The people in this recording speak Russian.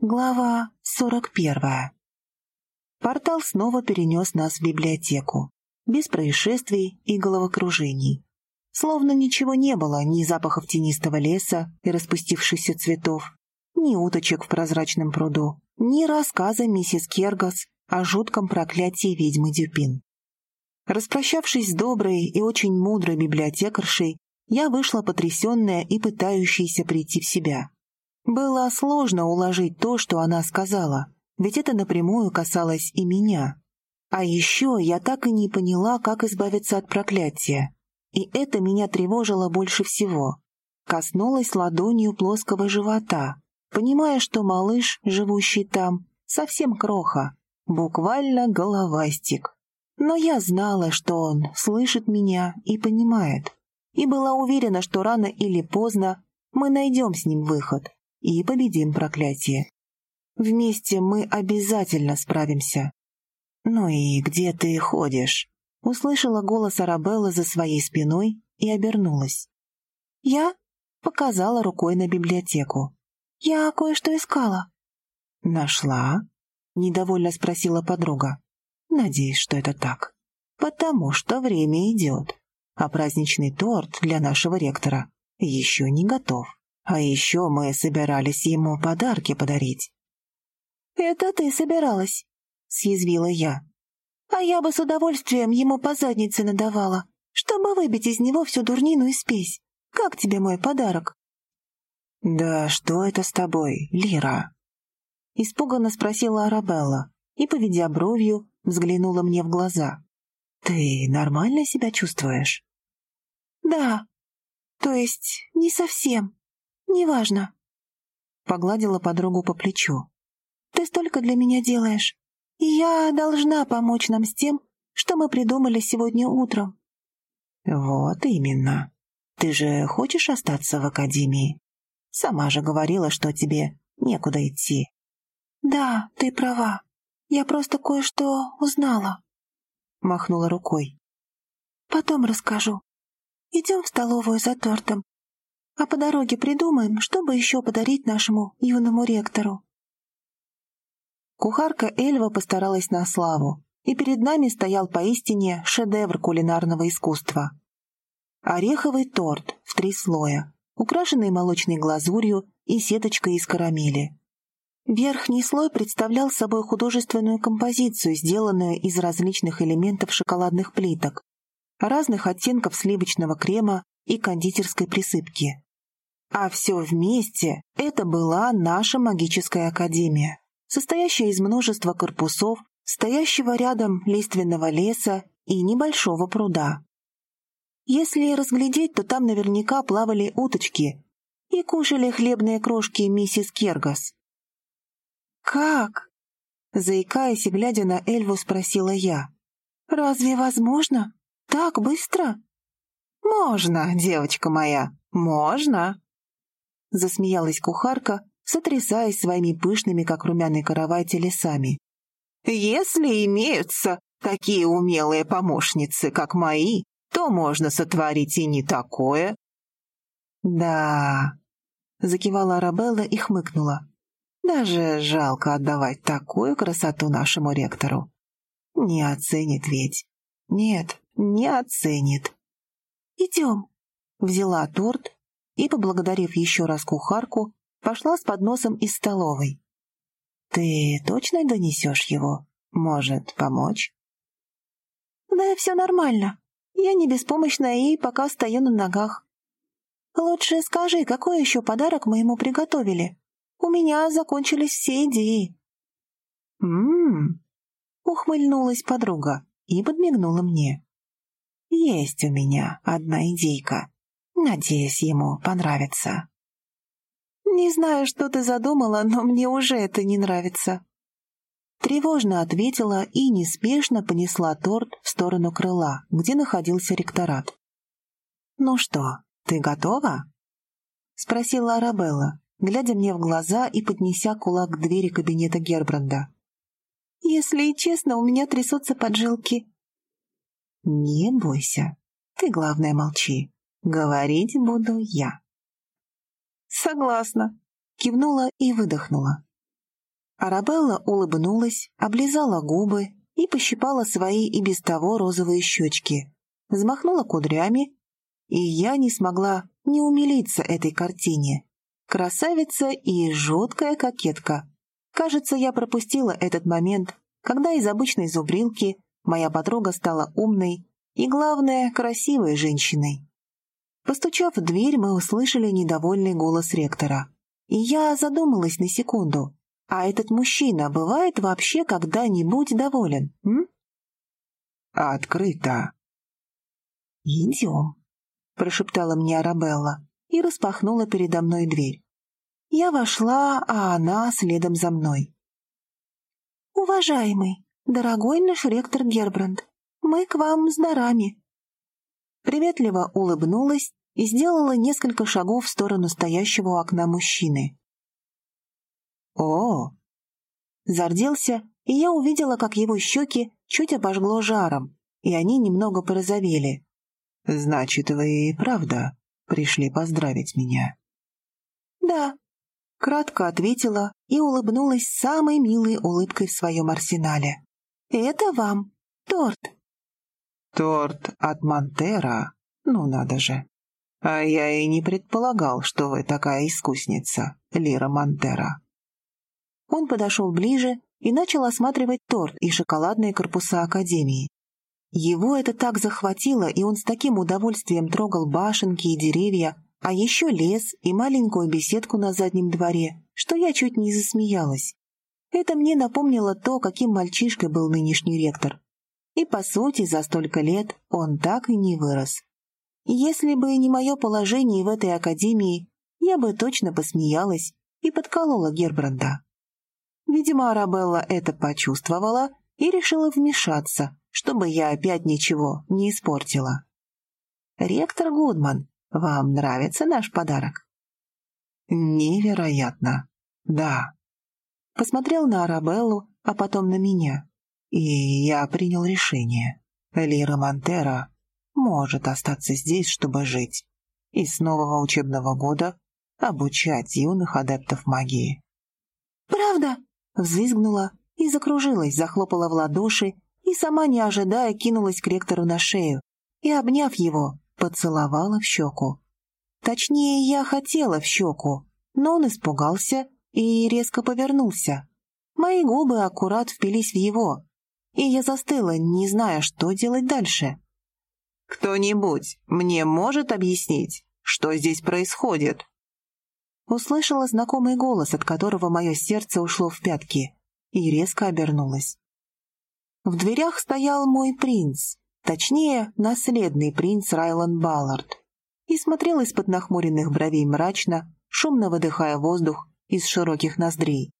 Глава сорок первая. Портал снова перенес нас в библиотеку, без происшествий и головокружений. Словно ничего не было, ни запахов тенистого леса и распустившихся цветов, ни уточек в прозрачном пруду, ни рассказа миссис Кергас о жутком проклятии ведьмы Дюпин. Распрощавшись с доброй и очень мудрой библиотекаршей, я вышла потрясенная и пытающаяся прийти в себя. Было сложно уложить то, что она сказала, ведь это напрямую касалось и меня. А еще я так и не поняла, как избавиться от проклятия. И это меня тревожило больше всего. Коснулась ладонью плоского живота, понимая, что малыш, живущий там, совсем кроха, буквально головастик. Но я знала, что он слышит меня и понимает, и была уверена, что рано или поздно мы найдем с ним выход и победим проклятие. Вместе мы обязательно справимся. «Ну и где ты ходишь?» Услышала голос Арабеллы за своей спиной и обернулась. «Я?» — показала рукой на библиотеку. «Я кое-что искала». «Нашла?» — недовольно спросила подруга. «Надеюсь, что это так. Потому что время идет, а праздничный торт для нашего ректора еще не готов». А еще мы собирались ему подарки подарить. «Это ты собиралась?» — съязвила я. «А я бы с удовольствием ему по заднице надавала, чтобы выбить из него всю дурнину и спесь. Как тебе мой подарок?» «Да что это с тобой, Лира?» Испуганно спросила Арабелла и, поведя бровью, взглянула мне в глаза. «Ты нормально себя чувствуешь?» «Да. То есть не совсем», «Неважно», — погладила подругу по плечу. «Ты столько для меня делаешь, и я должна помочь нам с тем, что мы придумали сегодня утром». «Вот именно. Ты же хочешь остаться в академии? Сама же говорила, что тебе некуда идти». «Да, ты права. Я просто кое-что узнала», — махнула рукой. «Потом расскажу. Идем в столовую за тортом. А по дороге придумаем, что бы еще подарить нашему юному ректору. Кухарка Эльва постаралась на славу, и перед нами стоял поистине шедевр кулинарного искусства. Ореховый торт в три слоя, украшенный молочной глазурью и сеточкой из карамели. Верхний слой представлял собой художественную композицию, сделанную из различных элементов шоколадных плиток, разных оттенков сливочного крема и кондитерской присыпки. А все вместе это была наша магическая академия, состоящая из множества корпусов, стоящего рядом лиственного леса и небольшого пруда. Если разглядеть, то там наверняка плавали уточки и кушали хлебные крошки миссис Кергас. «Как?» — заикаясь и глядя на Эльву, спросила я. «Разве возможно? Так быстро?» «Можно, девочка моя, можно!» — засмеялась кухарка, сотрясаясь своими пышными, как румяный каравай, телесами. «Если имеются такие умелые помощницы, как мои, то можно сотворить и не такое». «Да», — закивала Арабелла и хмыкнула. «Даже жалко отдавать такую красоту нашему ректору. Не оценит ведь. Нет, не оценит». «Идем», — взяла торт, и, поблагодарив еще раз кухарку, пошла с подносом из столовой. «Ты точно донесешь его? Может, помочь?» «Да все нормально. Я не беспомощная и пока стою на ногах. Лучше скажи, какой еще подарок мы ему приготовили? У меня закончились все идеи». «М-м-м», ухмыльнулась подруга и подмигнула мне. «Есть у меня одна идейка. Надеюсь, ему понравится. «Не знаю, что ты задумала, но мне уже это не нравится». Тревожно ответила и неспешно понесла торт в сторону крыла, где находился ректорат. «Ну что, ты готова?» — спросила Арабелла, глядя мне в глаза и поднеся кулак к двери кабинета Гербранда. «Если и честно, у меня трясутся поджилки». «Не бойся, ты, главное, молчи. Говорить буду я. Согласна. Кивнула и выдохнула. Арабелла улыбнулась, облизала губы и пощипала свои и без того розовые щечки, взмахнула кудрями, и я не смогла не умилиться этой картине. Красавица и жуткая кокетка. Кажется, я пропустила этот момент, когда из обычной зубрилки моя подруга стала умной и, главное, красивой женщиной. Постучав в дверь, мы услышали недовольный голос ректора. И я задумалась на секунду. А этот мужчина бывает вообще когда-нибудь доволен, м? «Открыто!» «Идем», — прошептала мне Арабелла и распахнула передо мной дверь. Я вошла, а она следом за мной. «Уважаемый, дорогой наш ректор Гербранд, мы к вам с дарами». Приветливо улыбнулась и сделала несколько шагов в сторону стоящего у окна мужчины. «О!» Зарделся, и я увидела, как его щеки чуть обожгло жаром, и они немного порозовели. «Значит, вы и правда пришли поздравить меня?» «Да», — кратко ответила и улыбнулась самой милой улыбкой в своем арсенале. «Это вам торт». «Торт от Монтера? Ну надо же!» А я и не предполагал, что вы такая искусница, Лира Монтера. Он подошел ближе и начал осматривать торт и шоколадные корпуса Академии. Его это так захватило, и он с таким удовольствием трогал башенки и деревья, а еще лес и маленькую беседку на заднем дворе, что я чуть не засмеялась. Это мне напомнило то, каким мальчишкой был нынешний ректор. И, по сути, за столько лет он так и не вырос. Если бы не мое положение в этой академии, я бы точно посмеялась и подколола Гербранда. Видимо, Арабелла это почувствовала и решила вмешаться, чтобы я опять ничего не испортила. «Ректор Гудман, вам нравится наш подарок?» «Невероятно. Да». Посмотрел на Арабеллу, а потом на меня. И я принял решение. Лира Монтера может остаться здесь, чтобы жить, и с нового учебного года обучать юных адептов магии. «Правда?» — взвизгнула и закружилась, захлопала в ладоши и, сама не ожидая, кинулась к ректору на шею и, обняв его, поцеловала в щеку. Точнее, я хотела в щеку, но он испугался и резко повернулся. Мои губы аккурат впились в его, и я застыла, не зная, что делать дальше. «Кто-нибудь мне может объяснить, что здесь происходит?» Услышала знакомый голос, от которого мое сердце ушло в пятки, и резко обернулась. В дверях стоял мой принц, точнее, наследный принц Райлан Баллард, и смотрел из-под нахмуренных бровей мрачно, шумно выдыхая воздух из широких ноздрей.